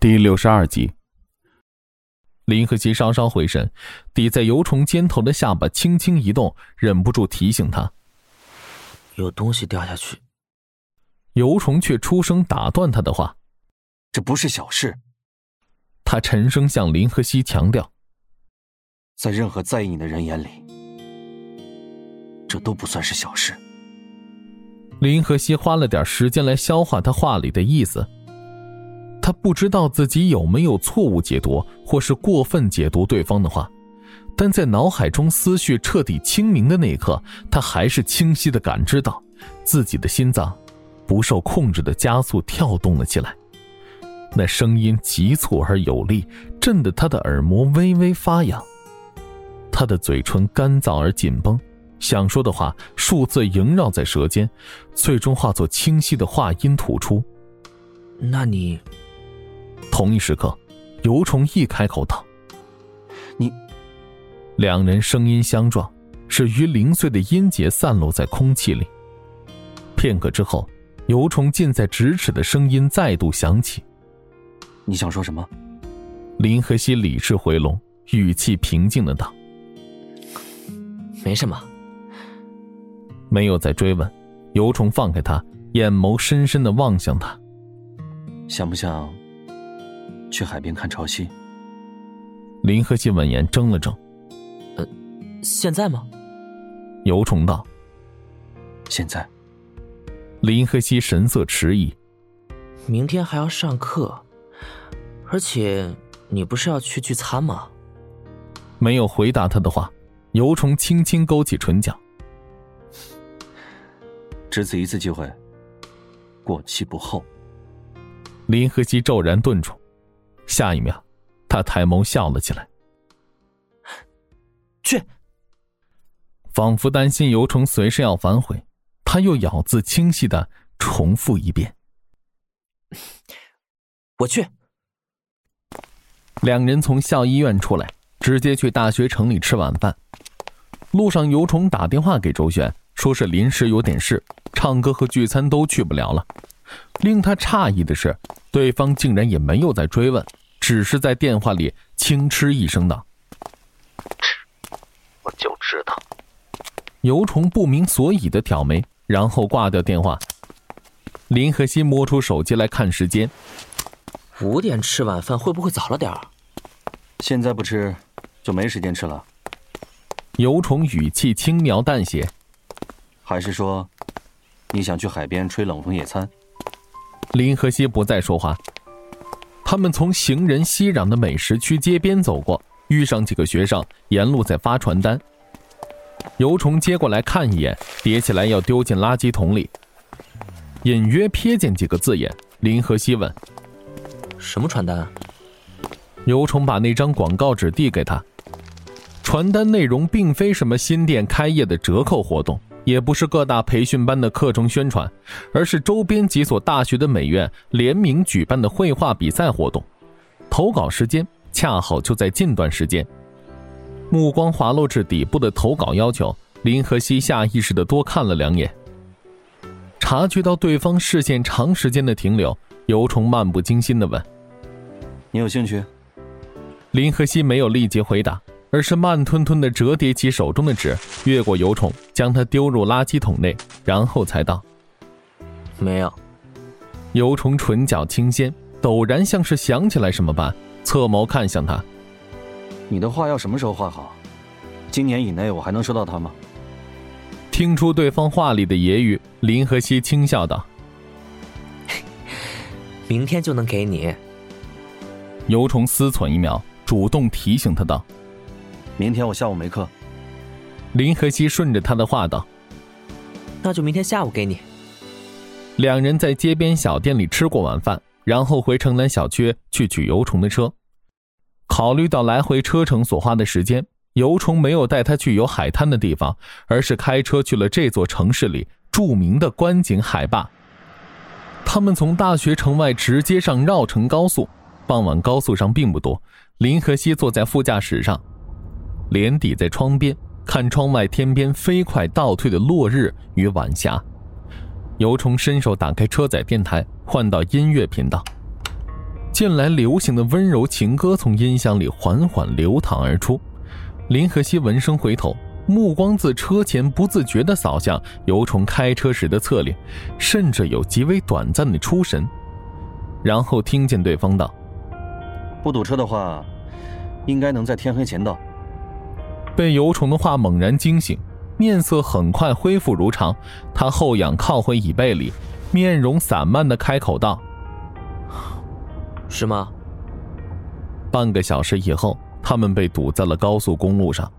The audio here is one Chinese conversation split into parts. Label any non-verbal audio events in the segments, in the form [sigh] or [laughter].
第六十二集，林和熙稍稍回神，抵在油虫肩头的下巴轻轻一动，忍不住提醒他：“有东西掉下去。”油虫却出声打断他的话：“这不是小事。”他沉声向林和熙强调：“在任何在意你的人眼里，这都不算是小事。”林和熙花了点时间来消化他话里的意思。他不知道自己有没有错误解读，或是过分解读对方的话，但在脑海中思绪彻底清明的那一刻，他还是清晰的感知到，自己的心脏不受控制的加速跳动了起来。那声音急促而有力，震得他的耳膜微微发痒。他的嘴唇干燥而紧绷，想说的话数字萦绕在舌尖，最终化作清晰的话音吐出。那你？同一时刻，尤虫一开口道：“你。”两人声音相撞，始于零碎的音节散落在空气里。片刻之后，尤虫近在咫尺的声音再度响起：“你想说什么？”林和熙理智回笼，语气平静的道：“没什么。”没有再追问，尤虫放开他，眼眸深深的望向他：“想不想？”去海边看潮汐。林和熙闻言怔了怔，呃，现在吗？尤虫道：“现在。”林和熙神色迟疑：“明天还要上课，而且你不是要去聚餐吗？”没有回答他的话，尤虫轻轻勾起唇角：“只此一次机会，过期不候。”林和熙骤然顿住。下一秒，他抬眸笑了起来。去，仿佛担心尤虫随时要反悔，他又咬字清晰的重复一遍：“ [laughs] 我去。”两人从校医院出来，直接去大学城里吃晚饭。路上，尤虫打电话给周旋，说是临时有点事，唱歌和聚餐都去不了了。令他诧异的是，对方竟然也没有再追问。只是在电话里轻嗤一声道：“我就知道。”尤虫不明所以的挑眉，然后挂掉电话。林和熙摸出手机来看时间，五点吃晚饭会不会早了点儿？现在不吃，就没时间吃了。尤虫语气轻描淡写：“还是说，你想去海边吹冷风野餐？”林和熙不再说话。他们从行人熙攘的美食区街边走过，遇上几个学生沿路在发传单。尤虫接过来看一眼，叠起来要丢进垃圾桶里。隐约瞥见几个字眼，林和熙问：“什么传单啊？”尤虫把那张广告纸递给他。传单内容并非什么新店开业的折扣活动。也不是各大培训班的课程宣传，而是周边几所大学的美院联名举办的绘画比赛活动。投稿时间恰好就在近段时间。目光滑落至底部的投稿要求，林和熙下意识的多看了两眼。察觉到对方视线长时间的停留，尤虫漫不经心的问：“你有兴趣？”林和熙没有立即回答。而是慢吞吞的折叠起手中的纸，越过油虫，将它丢入垃圾桶内，然后才道：“没有。”油虫唇角轻掀，陡然像是想起来什么般，侧眸看向他：“你的画要什么时候画好？今年以内我还能收到它吗？”听出对方话里的揶揄，林和熙轻笑道：“明天就能给你。”油虫思忖一秒，主动提醒他道。明天我下午没课。林和熙顺着他的话道：“那就明天下午给你。”两人在街边小店里吃过晚饭，然后回城南小区去取油虫的车。考虑到来回车程所花的时间，油虫没有带他去有海滩的地方，而是开车去了这座城市里著名的观景海坝。他们从大学城外直接上绕城高速。傍晚高速上并不多，林和熙坐在副驾驶上。脸抵在窗边，看窗外天边飞快倒退的落日与晚霞。尤虫伸手打开车载电台，换到音乐频道。近来流行的温柔情歌从音响里缓缓流淌而出。林和熙闻声回头，目光自车前不自觉地扫向尤虫开车时的侧脸，甚至有极为短暂的出神，然后听见对方道：“不堵车的话，应该能在天黑前到。”被尤虫的话猛然惊醒，面色很快恢复如常。他后仰靠回椅背里，面容散漫地开口道：“是吗？”半个小时以后。他们被堵在了高速公路上，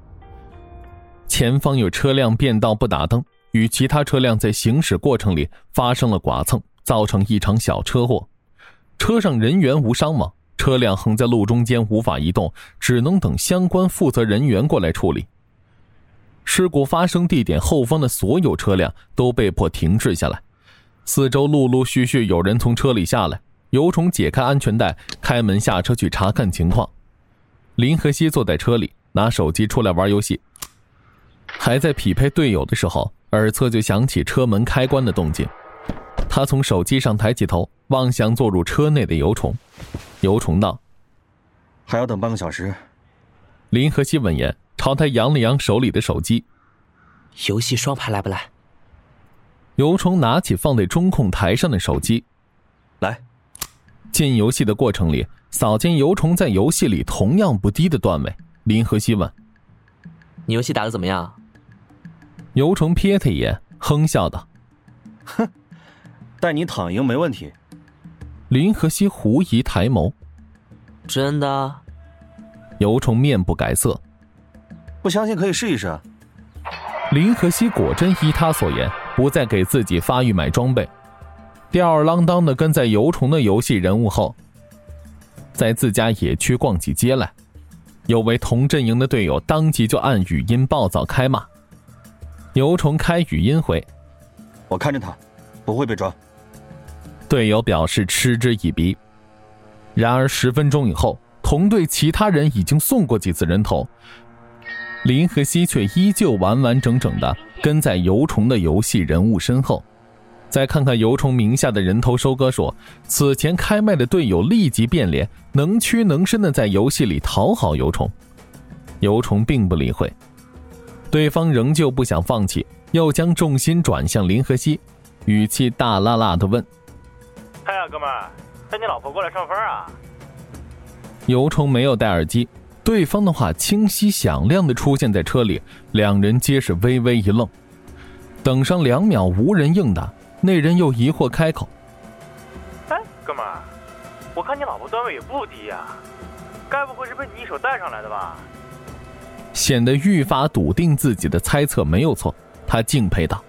前方有车辆变道不打灯，与其他车辆在行驶过程里发生了剐蹭，造成一场小车祸。车上人员无伤亡，车辆横在路中间无法移动，只能等相关负责人员过来处理。事故发生地点后方的所有车辆都被迫停滞下来，四周陆陆续续有人从车里下来。尤虫解开安全带，开门下车去查看情况。林和熙坐在车里，拿手机出来玩游戏。还在匹配队友的时候，耳侧就响起车门开关的动静。他从手机上抬起头，望向坐入车内的尤虫。尤虫道：“还要等半个小时。”林和熙闻言，朝他扬了扬手里的手机。游戏双排来不来？尤虫拿起放在中控台上的手机，来。进游戏的过程里。扫见尤虫在游戏里同样不低的段位，林和熙问：“你游戏打的怎么样？”尤虫瞥他一眼，哼笑道：“哼，带你躺赢没问题。”林和熙狐疑抬眸：“真的？”尤虫面不改色：“不相信可以试一试。”林和熙果真依他所言，不再给自己发育买装备，吊儿郎当的跟在尤虫的游戏人物后。在自家野区逛起街来，有位同阵营的队友当即就按语音暴躁开骂。尤虫开语音回：“我看着他，不会被抓。”队友表示嗤之以鼻。然而十分钟以后，同队其他人已经送过几次人头，林和熙却依旧完完整整的跟在尤虫的游戏人物身后。再看看尤虫名下的人头收割说，此前开麦的队友立即变脸，能屈能伸的在游戏里讨好尤虫。尤虫并不理会，对方仍旧不想放弃，又将重心转向林和熙，语气大辣辣的问：“，哥们儿，带你老婆过来上分啊？”尤虫没有戴耳机，对方的话清晰响亮的出现在车里，两人皆是微微一愣，等上两秒无人应答。那人又疑惑开口：“哎，哥们儿，我看你老婆段位也不低呀，该不会是被你一手带上来的吧？”显得愈发笃定自己的猜测没有错，他敬佩道：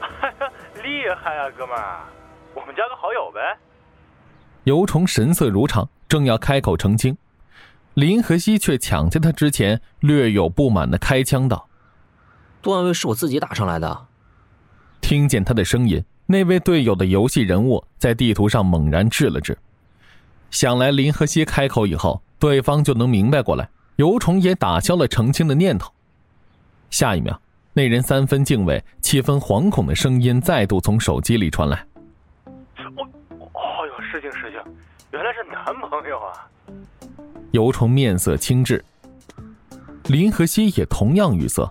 [laughs] “厉害啊，哥们儿，我们加个好友呗。”尤虫神色如常，正要开口澄清，林和熙却抢在他之前，略有不满的开枪道：“段位是我自己打上来的。”听见他的声音，那位队友的游戏人物在地图上猛然滞了滞。想来林和熙开口以后，对方就能明白过来。尤虫也打消了澄清的念头。下一秒，那人三分敬畏、七分惶恐的声音再度从手机里传来：“我，哎呦，失敬失敬，原来是男朋友啊！”尤虫面色轻滞，林和熙也同样语塞。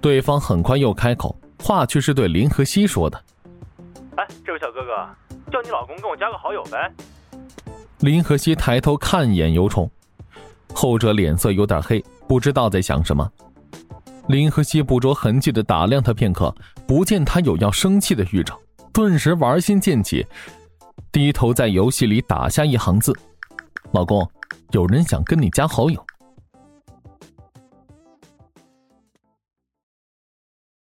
对方很快又开口。话却是对林和熙说的。哎，这位小哥哥，叫你老公跟我加个好友呗。林和熙抬头看一眼尤虫，后者脸色有点黑，不知道在想什么。林和熙不着痕迹的打量他片刻，不见他有要生气的预兆，顿时玩心渐起，低头在游戏里打下一行字：“老公，有人想跟你加好友。”